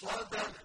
صدق